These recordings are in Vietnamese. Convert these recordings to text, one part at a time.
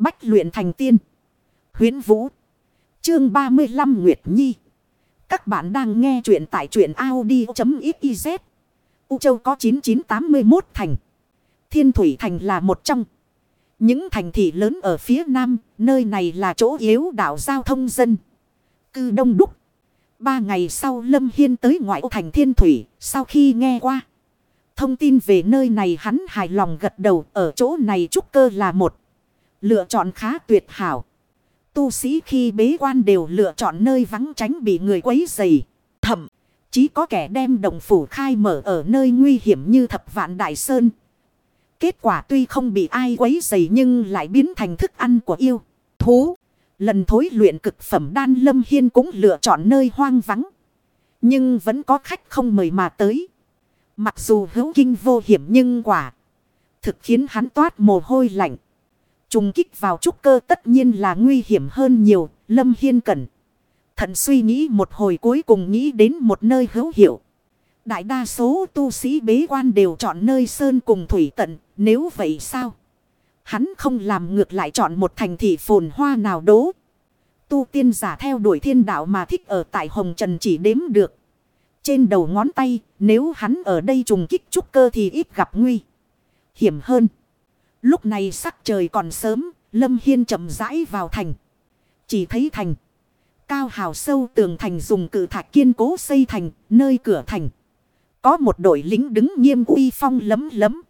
Bách luyện thành tiên. Huyến Vũ. Chương 35 Nguyệt Nhi. Các bạn đang nghe truyện tại truyện Audi.xyz. U Châu có 9981 thành. Thiên Thủy Thành là một trong. Những thành thị lớn ở phía nam, nơi này là chỗ yếu đảo giao thông dân. Cư đông đúc. Ba ngày sau Lâm Hiên tới ngoại ô thành Thiên Thủy, sau khi nghe qua. Thông tin về nơi này hắn hài lòng gật đầu ở chỗ này trúc cơ là một. Lựa chọn khá tuyệt hảo. Tu sĩ khi bế quan đều lựa chọn nơi vắng tránh bị người quấy dày. Thậm chí có kẻ đem đồng phủ khai mở ở nơi nguy hiểm như thập vạn đại sơn. Kết quả tuy không bị ai quấy dày nhưng lại biến thành thức ăn của yêu. Thú. Lần thối luyện cực phẩm đan lâm hiên cũng lựa chọn nơi hoang vắng. Nhưng vẫn có khách không mời mà tới. Mặc dù hữu kinh vô hiểm nhưng quả. Thực khiến hắn toát mồ hôi lạnh. Trùng kích vào trúc cơ tất nhiên là nguy hiểm hơn nhiều. Lâm Hiên cẩn. Thận suy nghĩ một hồi cuối cùng nghĩ đến một nơi hữu hiệu. Đại đa số tu sĩ bế quan đều chọn nơi sơn cùng thủy tận. Nếu vậy sao? Hắn không làm ngược lại chọn một thành thị phồn hoa nào đố. Tu tiên giả theo đuổi thiên đạo mà thích ở tại Hồng Trần chỉ đếm được. Trên đầu ngón tay, nếu hắn ở đây trùng kích trúc cơ thì ít gặp nguy. Hiểm hơn. Lúc này sắc trời còn sớm, Lâm Hiên chậm rãi vào thành. Chỉ thấy thành. Cao hào sâu tường thành dùng cự thạch kiên cố xây thành, nơi cửa thành. Có một đội lính đứng nghiêm uy phong lấm lấm.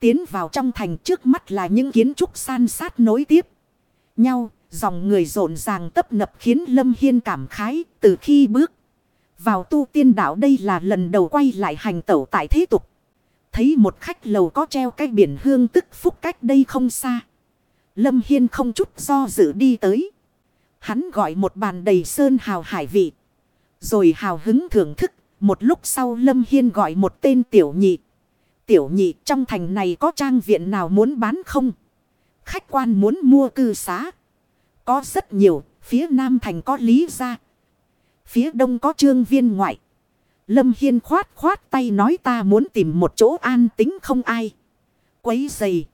Tiến vào trong thành trước mắt là những kiến trúc san sát nối tiếp. Nhau, dòng người rộn ràng tấp nập khiến Lâm Hiên cảm khái từ khi bước. Vào tu tiên đảo đây là lần đầu quay lại hành tẩu tại thế tục. Thấy một khách lầu có treo cái biển hương tức phúc cách đây không xa. Lâm Hiên không chút do dự đi tới. Hắn gọi một bàn đầy sơn hào hải vị. Rồi hào hứng thưởng thức. Một lúc sau Lâm Hiên gọi một tên tiểu nhị. Tiểu nhị trong thành này có trang viện nào muốn bán không? Khách quan muốn mua cư xá. Có rất nhiều. Phía nam thành có lý gia Phía đông có trương viên ngoại. Lâm Hiên khoát khoát tay nói ta muốn tìm một chỗ an tính không ai. Quấy dày.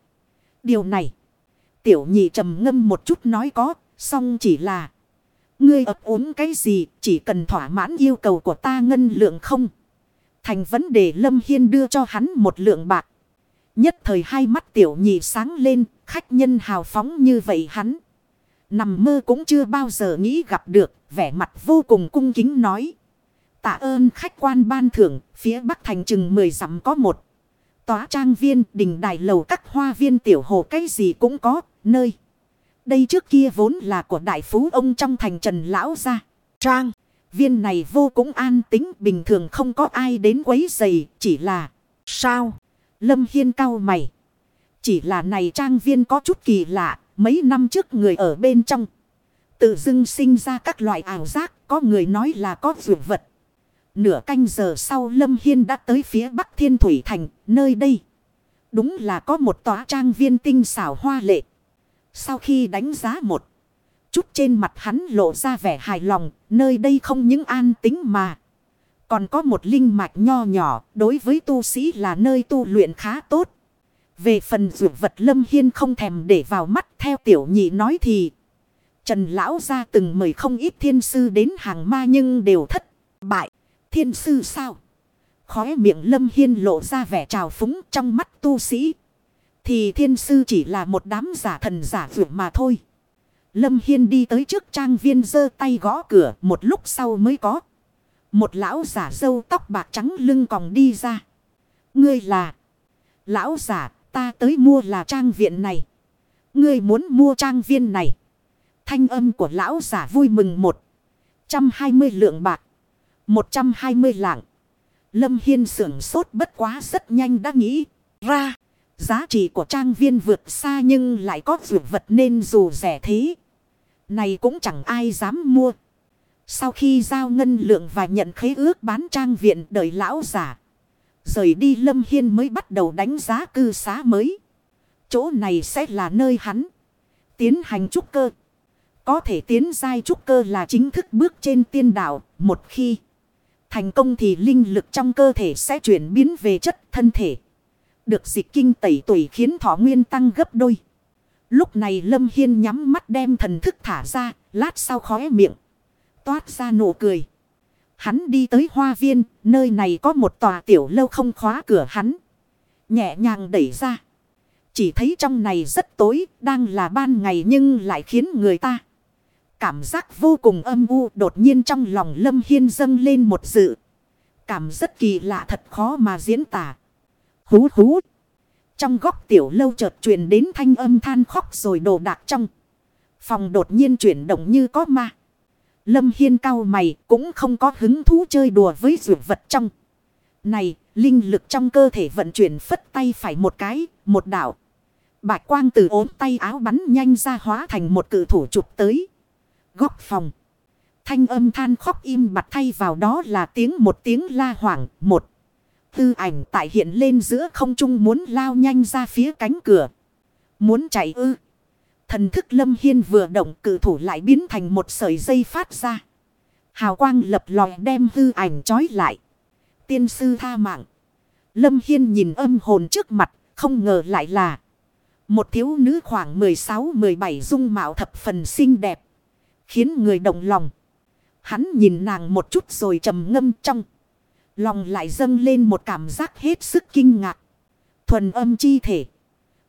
Điều này. Tiểu nhị trầm ngâm một chút nói có. Xong chỉ là. Ngươi ấp ốm cái gì. Chỉ cần thỏa mãn yêu cầu của ta ngân lượng không. Thành vấn đề Lâm Hiên đưa cho hắn một lượng bạc. Nhất thời hai mắt tiểu nhị sáng lên. Khách nhân hào phóng như vậy hắn. Nằm mơ cũng chưa bao giờ nghĩ gặp được, vẻ mặt vô cùng cung kính nói. Tạ ơn khách quan ban thưởng, phía bắc thành chừng 10 dặm có một. Tòa trang viên, đình đài lầu các hoa viên tiểu hồ cái gì cũng có, nơi. Đây trước kia vốn là của đại phú ông trong thành trần lão gia. Trang, viên này vô cũng an tính, bình thường không có ai đến quấy giày, chỉ là... Sao? Lâm Hiên cao mày. Chỉ là này trang viên có chút kỳ lạ, Mấy năm trước người ở bên trong. Tự dưng sinh ra các loại ảo giác. Có người nói là có vượt vật. Nửa canh giờ sau Lâm Hiên đã tới phía Bắc Thiên Thủy Thành. Nơi đây. Đúng là có một tòa trang viên tinh xảo hoa lệ. Sau khi đánh giá một. Chút trên mặt hắn lộ ra vẻ hài lòng. Nơi đây không những an tính mà. Còn có một linh mạch nho nhỏ. Đối với tu sĩ là nơi tu luyện khá tốt. Về phần dụ vật Lâm Hiên không thèm để vào mắt, theo tiểu nhị nói thì. Trần Lão ra từng mời không ít thiên sư đến hàng ma nhưng đều thất bại. Thiên sư sao? Khóe miệng Lâm Hiên lộ ra vẻ trào phúng trong mắt tu sĩ. Thì thiên sư chỉ là một đám giả thần giả vượt mà thôi. Lâm Hiên đi tới trước trang viên giơ tay gõ cửa, một lúc sau mới có. Một lão giả dâu tóc bạc trắng lưng còng đi ra. Ngươi là, lão giả, Ta tới mua là trang viện này. Ngươi muốn mua trang viên này. Thanh âm của lão giả vui mừng một. trăm hai mươi lượng bạc một trăm hai mươi lạng. Lâm Hiên sưởng sốt bất quá rất nhanh đã nghĩ ra. Giá trị của trang viên vượt xa nhưng lại có vượt vật nên dù rẻ thế. Này cũng chẳng ai dám mua. Sau khi giao ngân lượng và nhận khế ước bán trang viện đợi lão giả. Rời đi Lâm Hiên mới bắt đầu đánh giá cư xá mới. Chỗ này sẽ là nơi hắn tiến hành trúc cơ. Có thể tiến giai trúc cơ là chính thức bước trên tiên đạo. Một khi thành công thì linh lực trong cơ thể sẽ chuyển biến về chất thân thể. Được dịch kinh tẩy tuổi khiến thọ nguyên tăng gấp đôi. Lúc này Lâm Hiên nhắm mắt đem thần thức thả ra, lát sau khóe miệng. Toát ra nụ cười. Hắn đi tới hoa viên, nơi này có một tòa tiểu lâu không khóa cửa hắn. Nhẹ nhàng đẩy ra. Chỉ thấy trong này rất tối, đang là ban ngày nhưng lại khiến người ta. Cảm giác vô cùng âm u đột nhiên trong lòng Lâm Hiên dâng lên một dự. Cảm rất kỳ lạ thật khó mà diễn tả. Hú hú. Trong góc tiểu lâu chợt truyền đến thanh âm than khóc rồi đồ đạc trong. Phòng đột nhiên chuyển động như có ma. Lâm Hiên cao mày cũng không có hứng thú chơi đùa với rượu vật trong. Này, linh lực trong cơ thể vận chuyển phất tay phải một cái, một đảo. Bạch quang từ ốm tay áo bắn nhanh ra hóa thành một cử thủ chụp tới. Góc phòng. Thanh âm than khóc im bặt thay vào đó là tiếng một tiếng la hoảng. Một. Tư ảnh tại hiện lên giữa không trung muốn lao nhanh ra phía cánh cửa. Muốn chạy ư. Thần thức lâm hiên vừa động cử thủ lại biến thành một sợi dây phát ra. Hào quang lập lòi đem hư ảnh trói lại. Tiên sư tha mạng. Lâm hiên nhìn âm hồn trước mặt. Không ngờ lại là. Một thiếu nữ khoảng 16-17 dung mạo thập phần xinh đẹp. Khiến người động lòng. Hắn nhìn nàng một chút rồi trầm ngâm trong. Lòng lại dâng lên một cảm giác hết sức kinh ngạc. Thuần âm chi thể.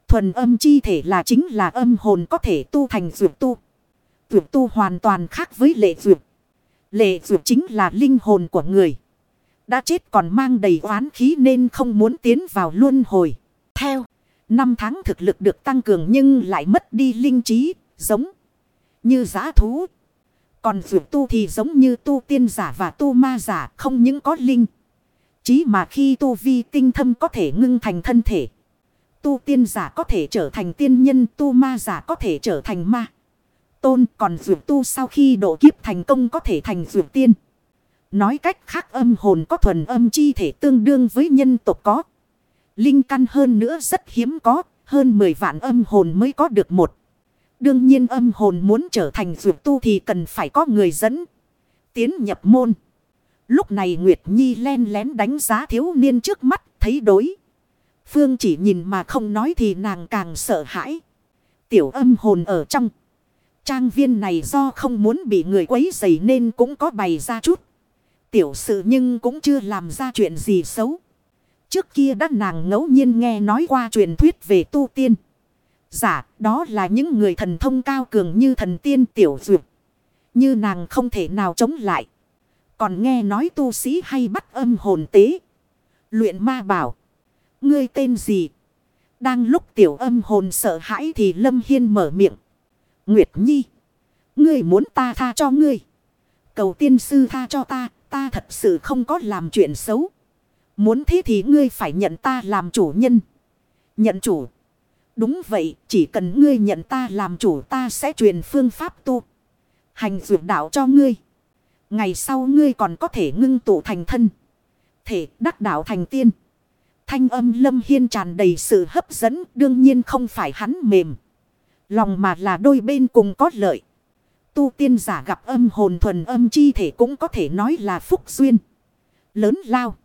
Thuần âm chi thể là chính là âm hồn có thể tu thành dược tu. Dược tu hoàn toàn khác với lệ dược. Lệ dược chính là linh hồn của người. Đã chết còn mang đầy oán khí nên không muốn tiến vào luân hồi. Theo, năm tháng thực lực được tăng cường nhưng lại mất đi linh trí, giống như giã thú. Còn dược tu thì giống như tu tiên giả và tu ma giả không những có linh. Chí mà khi tu vi tinh thâm có thể ngưng thành thân thể. Tu tiên giả có thể trở thành tiên nhân, tu ma giả có thể trở thành ma. Tôn còn dược tu sau khi độ kiếp thành công có thể thành dược tiên. Nói cách khác âm hồn có thuần âm chi thể tương đương với nhân tộc có. Linh căn hơn nữa rất hiếm có, hơn 10 vạn âm hồn mới có được một. Đương nhiên âm hồn muốn trở thành dược tu thì cần phải có người dẫn. Tiến nhập môn. Lúc này Nguyệt Nhi len lén đánh giá thiếu niên trước mắt, thấy đối. Phương chỉ nhìn mà không nói thì nàng càng sợ hãi. Tiểu âm hồn ở trong. Trang viên này do không muốn bị người quấy rầy nên cũng có bày ra chút. Tiểu sự nhưng cũng chưa làm ra chuyện gì xấu. Trước kia đã nàng ngẫu nhiên nghe nói qua truyền thuyết về tu tiên. Giả, đó là những người thần thông cao cường như thần tiên tiểu dược. Như nàng không thể nào chống lại. Còn nghe nói tu sĩ hay bắt âm hồn tế. Luyện ma bảo. Ngươi tên gì? Đang lúc tiểu âm hồn sợ hãi thì Lâm Hiên mở miệng. Nguyệt Nhi. Ngươi muốn ta tha cho ngươi. Cầu tiên sư tha cho ta. Ta thật sự không có làm chuyện xấu. Muốn thế thì ngươi phải nhận ta làm chủ nhân. Nhận chủ. Đúng vậy, chỉ cần ngươi nhận ta làm chủ ta sẽ truyền phương pháp tu. Hành dược đạo cho ngươi. Ngày sau ngươi còn có thể ngưng tụ thành thân. Thể đắc đạo thành tiên. Thanh âm lâm hiên tràn đầy sự hấp dẫn đương nhiên không phải hắn mềm. Lòng mà là đôi bên cùng có lợi. Tu tiên giả gặp âm hồn thuần âm chi thể cũng có thể nói là phúc duyên. Lớn lao.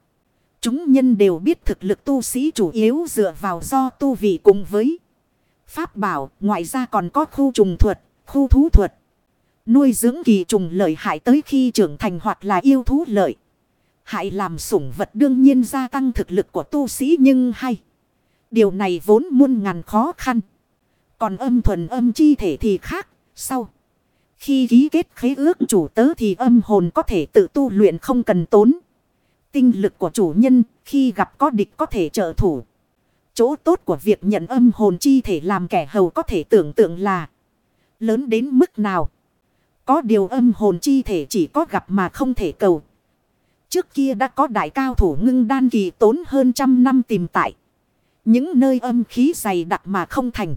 Chúng nhân đều biết thực lực tu sĩ chủ yếu dựa vào do tu vị cùng với Pháp bảo, ngoài ra còn có khu trùng thuật, khu thú thuật. Nuôi dưỡng kỳ trùng lợi hại tới khi trưởng thành hoặc là yêu thú lợi. Hại làm sủng vật đương nhiên gia tăng thực lực của tu sĩ nhưng hay. Điều này vốn muôn ngàn khó khăn. Còn âm thuần âm chi thể thì khác, sau. Khi ký kết khế ước chủ tớ thì âm hồn có thể tự tu luyện không cần tốn. Tinh lực của chủ nhân khi gặp có địch có thể trợ thủ. Chỗ tốt của việc nhận âm hồn chi thể làm kẻ hầu có thể tưởng tượng là lớn đến mức nào. Có điều âm hồn chi thể chỉ có gặp mà không thể cầu. Trước kia đã có đại cao thủ ngưng đan kỳ tốn hơn trăm năm tìm tại. Những nơi âm khí dày đặc mà không thành.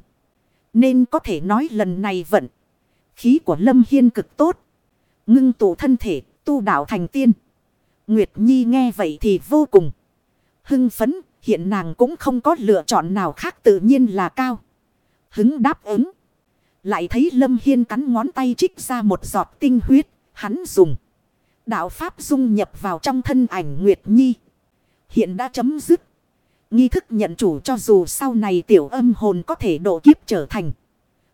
Nên có thể nói lần này vận. Khí của Lâm Hiên cực tốt. Ngưng tụ thân thể, tu đạo thành tiên. Nguyệt Nhi nghe vậy thì vô cùng hưng phấn. Hiện nàng cũng không có lựa chọn nào khác tự nhiên là cao. Hứng đáp ứng. Lại thấy Lâm Hiên cắn ngón tay trích ra một giọt tinh huyết. Hắn dùng. Đạo Pháp dung nhập vào trong thân ảnh Nguyệt Nhi. Hiện đã chấm dứt. Nghi thức nhận chủ cho dù sau này tiểu âm hồn có thể độ kiếp trở thành.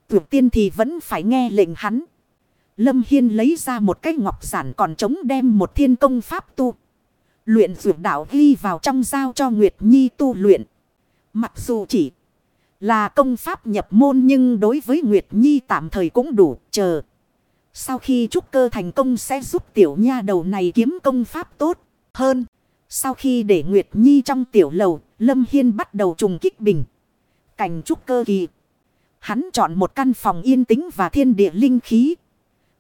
Tuyệt tiên thì vẫn phải nghe lệnh hắn. Lâm Hiên lấy ra một cái ngọc giản còn chống đem một thiên công pháp tu. Luyện dược đạo ghi vào trong giao cho Nguyệt Nhi tu luyện. Mặc dù chỉ là công pháp nhập môn nhưng đối với Nguyệt Nhi tạm thời cũng đủ chờ. Sau khi trúc cơ thành công sẽ giúp tiểu nha đầu này kiếm công pháp tốt hơn. Sau khi để Nguyệt Nhi trong tiểu lầu, Lâm Hiên bắt đầu trùng kích bình. Cảnh trúc cơ kỳ. Hắn chọn một căn phòng yên tĩnh và thiên địa linh khí.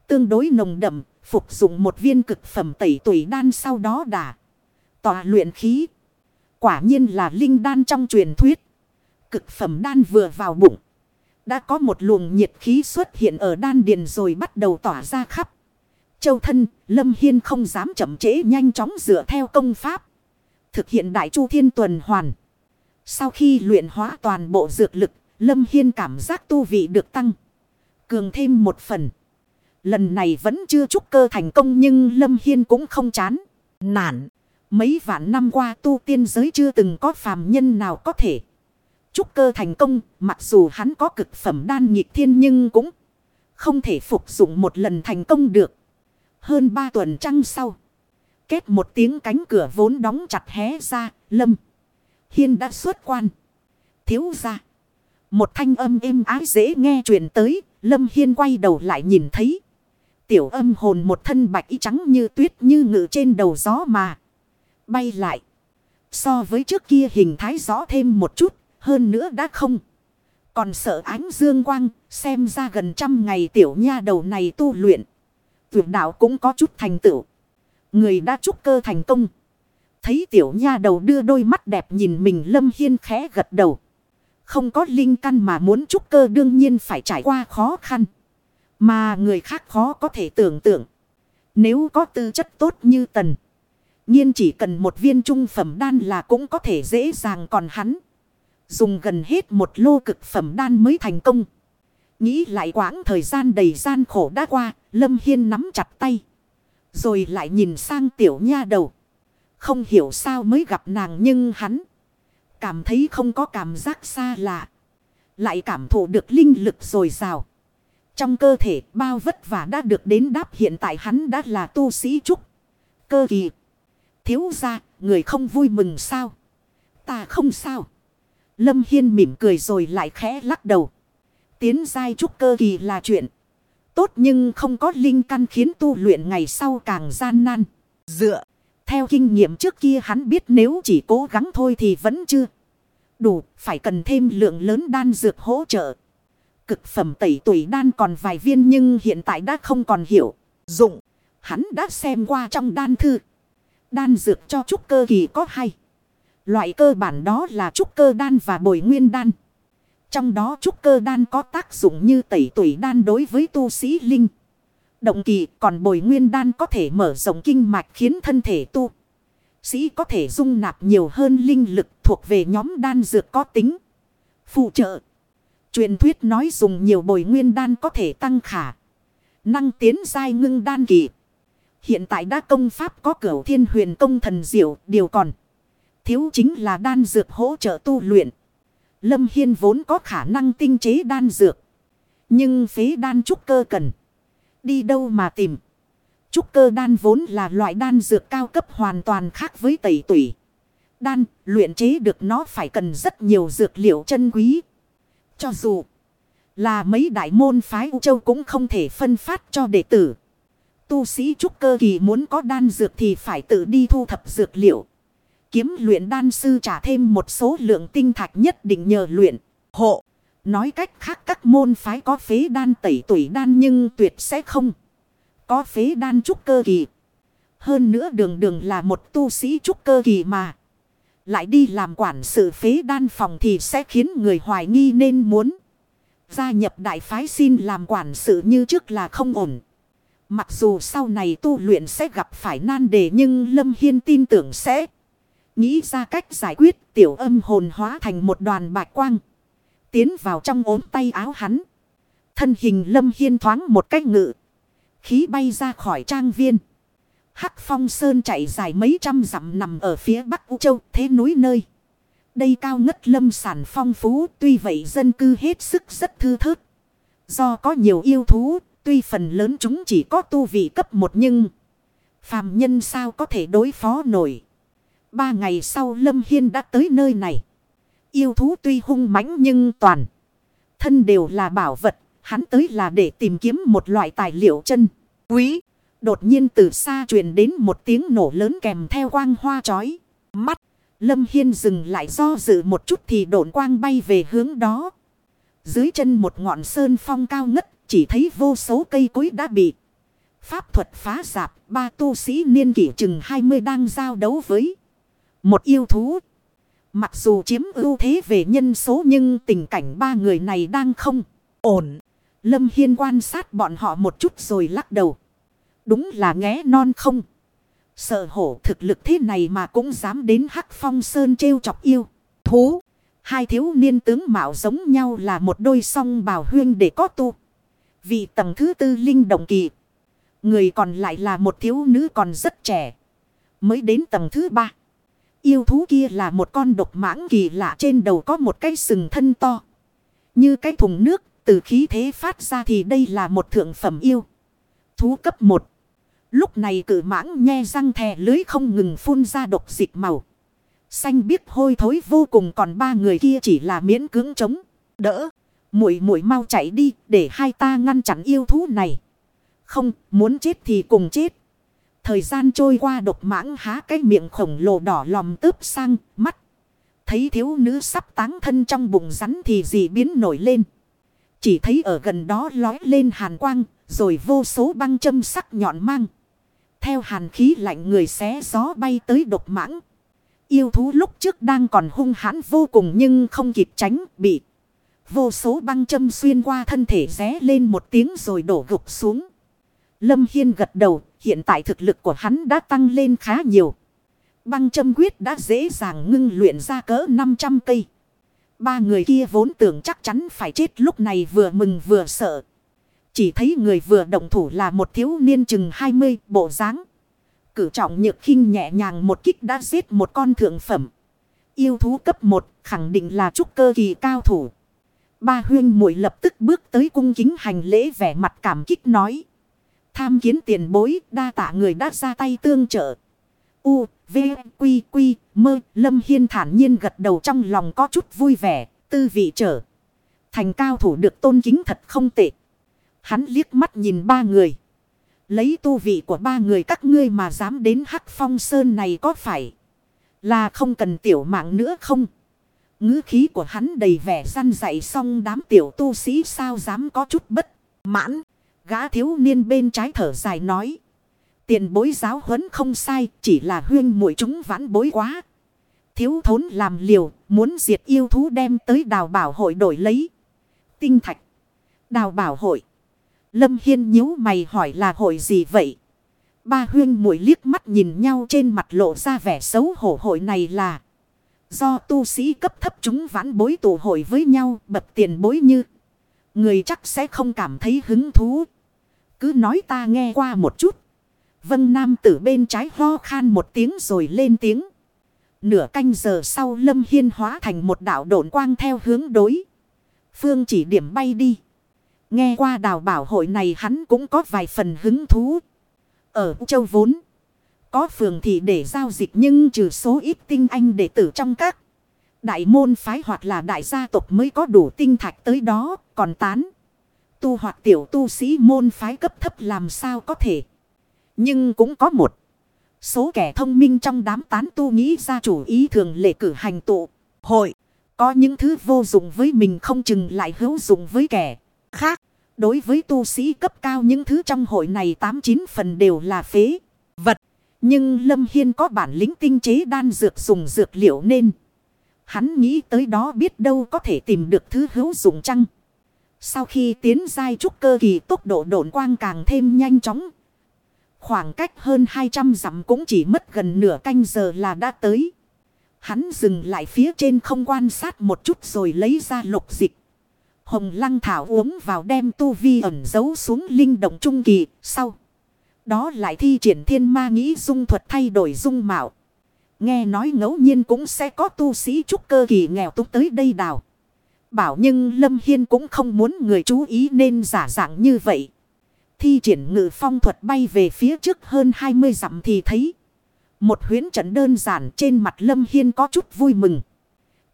Tương đối nồng đậm, phục dụng một viên cực phẩm tẩy tuổi đan sau đó đả. tỏa luyện khí. Quả nhiên là linh đan trong truyền thuyết. Cực phẩm đan vừa vào bụng. Đã có một luồng nhiệt khí xuất hiện ở đan điền rồi bắt đầu tỏa ra khắp. Châu thân, Lâm Hiên không dám chậm trễ nhanh chóng dựa theo công pháp. Thực hiện đại chu thiên tuần hoàn. Sau khi luyện hóa toàn bộ dược lực, Lâm Hiên cảm giác tu vị được tăng. Cường thêm một phần. Lần này vẫn chưa trúc cơ thành công nhưng Lâm Hiên cũng không chán. Nản. Mấy vạn năm qua tu tiên giới chưa từng có phàm nhân nào có thể. Trúc cơ thành công, mặc dù hắn có cực phẩm đan nhịp thiên nhưng cũng không thể phục dụng một lần thành công được. Hơn ba tuần trăng sau. Kết một tiếng cánh cửa vốn đóng chặt hé ra, lâm. Hiên đã xuất quan. Thiếu ra. Một thanh âm êm ái dễ nghe truyền tới, lâm hiên quay đầu lại nhìn thấy. Tiểu âm hồn một thân bạch y trắng như tuyết như ngự trên đầu gió mà. Bay lại. So với trước kia hình thái rõ thêm một chút, hơn nữa đã không. Còn sợ ánh dương quang, xem ra gần trăm ngày tiểu nha đầu này tu luyện. Tuyệt đạo cũng có chút thành tựu. Người đã trúc cơ thành công. Thấy tiểu nha đầu đưa đôi mắt đẹp nhìn mình lâm hiên khẽ gật đầu. Không có linh căn mà muốn trúc cơ đương nhiên phải trải qua khó khăn. Mà người khác khó có thể tưởng tượng. Nếu có tư chất tốt như tần. nhiên chỉ cần một viên trung phẩm đan là cũng có thể dễ dàng còn hắn. Dùng gần hết một lô cực phẩm đan mới thành công. Nghĩ lại quãng thời gian đầy gian khổ đã qua, Lâm Hiên nắm chặt tay. Rồi lại nhìn sang tiểu nha đầu. Không hiểu sao mới gặp nàng nhưng hắn cảm thấy không có cảm giác xa lạ. Lại cảm thụ được linh lực rồi rào. Trong cơ thể bao vất vả đã được đến đáp hiện tại hắn đã là tu sĩ trúc. Cơ kỳ. Thiếu ra, người không vui mừng sao? Ta không sao. Lâm Hiên mỉm cười rồi lại khẽ lắc đầu. Tiến giai trúc cơ kỳ là chuyện tốt nhưng không có linh căn khiến tu luyện ngày sau càng gian nan. Dựa, theo kinh nghiệm trước kia hắn biết nếu chỉ cố gắng thôi thì vẫn chưa đủ, phải cần thêm lượng lớn đan dược hỗ trợ. Cực phẩm tẩy tuổi đan còn vài viên nhưng hiện tại đã không còn hiểu. Dụng, hắn đã xem qua trong đan thư. Đan dược cho trúc cơ kỳ có hay. Loại cơ bản đó là trúc cơ đan và bồi nguyên đan. Trong đó trúc cơ đan có tác dụng như tẩy tuổi đan đối với tu sĩ linh. Động kỳ còn bồi nguyên đan có thể mở rộng kinh mạch khiến thân thể tu. Sĩ có thể dung nạp nhiều hơn linh lực thuộc về nhóm đan dược có tính. Phụ trợ. Truyền thuyết nói dùng nhiều bồi nguyên đan có thể tăng khả. Năng tiến giai ngưng đan kỳ. Hiện tại đã công pháp có cửu thiên huyền công thần diệu điều còn. Thiếu chính là đan dược hỗ trợ tu luyện. Lâm Hiên vốn có khả năng tinh chế đan dược. Nhưng phế đan trúc cơ cần. Đi đâu mà tìm. Trúc cơ đan vốn là loại đan dược cao cấp hoàn toàn khác với tẩy tủy. Đan, luyện chế được nó phải cần rất nhiều dược liệu chân quý. Cho dù là mấy đại môn phái U Châu cũng không thể phân phát cho đệ tử. Tu sĩ trúc cơ kỳ muốn có đan dược thì phải tự đi thu thập dược liệu. Kiếm luyện đan sư trả thêm một số lượng tinh thạch nhất định nhờ luyện, hộ. Nói cách khác các môn phái có phế đan tẩy tuổi đan nhưng tuyệt sẽ không. Có phế đan trúc cơ kỳ. Hơn nữa đường đường là một tu sĩ trúc cơ kỳ mà. Lại đi làm quản sự phế đan phòng thì sẽ khiến người hoài nghi nên muốn. Gia nhập đại phái xin làm quản sự như trước là không ổn. Mặc dù sau này tu luyện sẽ gặp phải nan đề nhưng Lâm Hiên tin tưởng sẽ nghĩ ra cách giải quyết tiểu âm hồn hóa thành một đoàn bạch quang. Tiến vào trong ốm tay áo hắn. Thân hình Lâm Hiên thoáng một cách ngự. Khí bay ra khỏi trang viên. Hắc phong sơn chạy dài mấy trăm dặm nằm ở phía bắc U Châu thế núi nơi. Đây cao ngất lâm sản phong phú tuy vậy dân cư hết sức rất thư thớt. Do có nhiều yêu thú, tuy phần lớn chúng chỉ có tu vị cấp một nhưng phàm nhân sao có thể đối phó nổi. Ba ngày sau Lâm Hiên đã tới nơi này. Yêu thú tuy hung mãnh nhưng toàn. Thân đều là bảo vật. Hắn tới là để tìm kiếm một loại tài liệu chân. Quý. Đột nhiên từ xa truyền đến một tiếng nổ lớn kèm theo quang hoa chói. Mắt. Lâm Hiên dừng lại do dự một chút thì độn quang bay về hướng đó. Dưới chân một ngọn sơn phong cao ngất. Chỉ thấy vô số cây cối đã bị. Pháp thuật phá giạp. Ba tu sĩ niên kỷ chừng 20 đang giao đấu với. Một yêu thú. Mặc dù chiếm ưu thế về nhân số nhưng tình cảnh ba người này đang không ổn. Lâm Hiên quan sát bọn họ một chút rồi lắc đầu. Đúng là nghé non không. Sợ hổ thực lực thế này mà cũng dám đến hắc phong sơn trêu chọc yêu. Thú. Hai thiếu niên tướng mạo giống nhau là một đôi song bào huyên để có tu. Vì tầng thứ tư linh động kỳ. Người còn lại là một thiếu nữ còn rất trẻ. Mới đến tầng thứ ba. Yêu thú kia là một con độc mãng kỳ lạ trên đầu có một cái sừng thân to. Như cái thùng nước, từ khí thế phát ra thì đây là một thượng phẩm yêu. Thú cấp 1. Lúc này cử mãng nhe răng thè lưới không ngừng phun ra độc dịch màu. Xanh biếc hôi thối vô cùng còn ba người kia chỉ là miễn cưỡng chống. Đỡ. Muội muội mau chạy đi để hai ta ngăn chặn yêu thú này. Không, muốn chết thì cùng chết. Thời gian trôi qua độc mãng há cái miệng khổng lồ đỏ lòm tướp sang mắt. Thấy thiếu nữ sắp táng thân trong bụng rắn thì gì biến nổi lên. Chỉ thấy ở gần đó lói lên hàn quang, rồi vô số băng châm sắc nhọn mang. Theo hàn khí lạnh người xé gió bay tới độc mãng. Yêu thú lúc trước đang còn hung hãn vô cùng nhưng không kịp tránh, bị vô số băng châm xuyên qua thân thể ré lên một tiếng rồi đổ gục xuống. Lâm Hiên gật đầu, hiện tại thực lực của hắn đã tăng lên khá nhiều. Băng châm quyết đã dễ dàng ngưng luyện ra cỡ 500 cây. Ba người kia vốn tưởng chắc chắn phải chết lúc này vừa mừng vừa sợ. Chỉ thấy người vừa động thủ là một thiếu niên chừng 20 bộ dáng Cử trọng nhược khinh nhẹ nhàng một kích đã giết một con thượng phẩm. Yêu thú cấp 1 khẳng định là trúc cơ kỳ cao thủ. Ba huyên muội lập tức bước tới cung kính hành lễ vẻ mặt cảm kích nói. Tham kiến tiền bối, đa tạ người đã ra tay tương trợ. U, V, Quy, Quy, Mơ, Lâm Hiên thản nhiên gật đầu trong lòng có chút vui vẻ, tư vị trở. Thành cao thủ được tôn kính thật không tệ. Hắn liếc mắt nhìn ba người. Lấy tu vị của ba người các ngươi mà dám đến hắc phong sơn này có phải là không cần tiểu mạng nữa không? ngữ khí của hắn đầy vẻ răn dạy xong đám tiểu tu sĩ sao dám có chút bất mãn. Gã thiếu niên bên trái thở dài nói. Tiền bối giáo huấn không sai, chỉ là huyên muội chúng vãn bối quá. Thiếu thốn làm liều, muốn diệt yêu thú đem tới đào bảo hội đổi lấy. Tinh thạch. Đào bảo hội. Lâm Hiên nhíu mày hỏi là hội gì vậy? Ba huyên mũi liếc mắt nhìn nhau trên mặt lộ ra vẻ xấu hổ hội này là. Do tu sĩ cấp thấp chúng vãn bối tụ hội với nhau bập tiền bối như. Người chắc sẽ không cảm thấy hứng thú. Cứ nói ta nghe qua một chút. Vân Nam tử bên trái ho khan một tiếng rồi lên tiếng. Nửa canh giờ sau Lâm Hiên hóa thành một đạo độn quang theo hướng đối. Phương chỉ điểm bay đi. Nghe qua đào bảo hội này hắn cũng có vài phần hứng thú. Ở châu vốn. Có phường thị để giao dịch nhưng trừ số ít tinh anh đệ tử trong các. Đại môn phái hoặc là đại gia tộc mới có đủ tinh thạch tới đó. Còn tán tu hoặc tiểu tu sĩ môn phái cấp thấp làm sao có thể. Nhưng cũng có một số kẻ thông minh trong đám tán tu nghĩ ra chủ ý thường lệ cử hành tụ, hội. Có những thứ vô dụng với mình không chừng lại hữu dụng với kẻ khác. Đối với tu sĩ cấp cao những thứ trong hội này 89 phần đều là phế, vật. Nhưng Lâm Hiên có bản lĩnh tinh chế đan dược dùng dược liệu nên. Hắn nghĩ tới đó biết đâu có thể tìm được thứ hữu dụng chăng. Sau khi tiến giai trúc cơ kỳ tốc độ độn quang càng thêm nhanh chóng. Khoảng cách hơn 200 dặm cũng chỉ mất gần nửa canh giờ là đã tới. Hắn dừng lại phía trên không quan sát một chút rồi lấy ra lục dịch. Hồng lăng thảo uống vào đem tu vi ẩn giấu xuống linh động trung kỳ. Sau đó lại thi triển thiên ma nghĩ dung thuật thay đổi dung mạo. Nghe nói ngẫu nhiên cũng sẽ có tu sĩ trúc cơ kỳ nghèo túc tới đây đào. Bảo nhưng Lâm Hiên cũng không muốn người chú ý nên giả dạng như vậy. Thi triển ngự phong thuật bay về phía trước hơn 20 dặm thì thấy. Một huyến trận đơn giản trên mặt Lâm Hiên có chút vui mừng.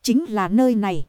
Chính là nơi này.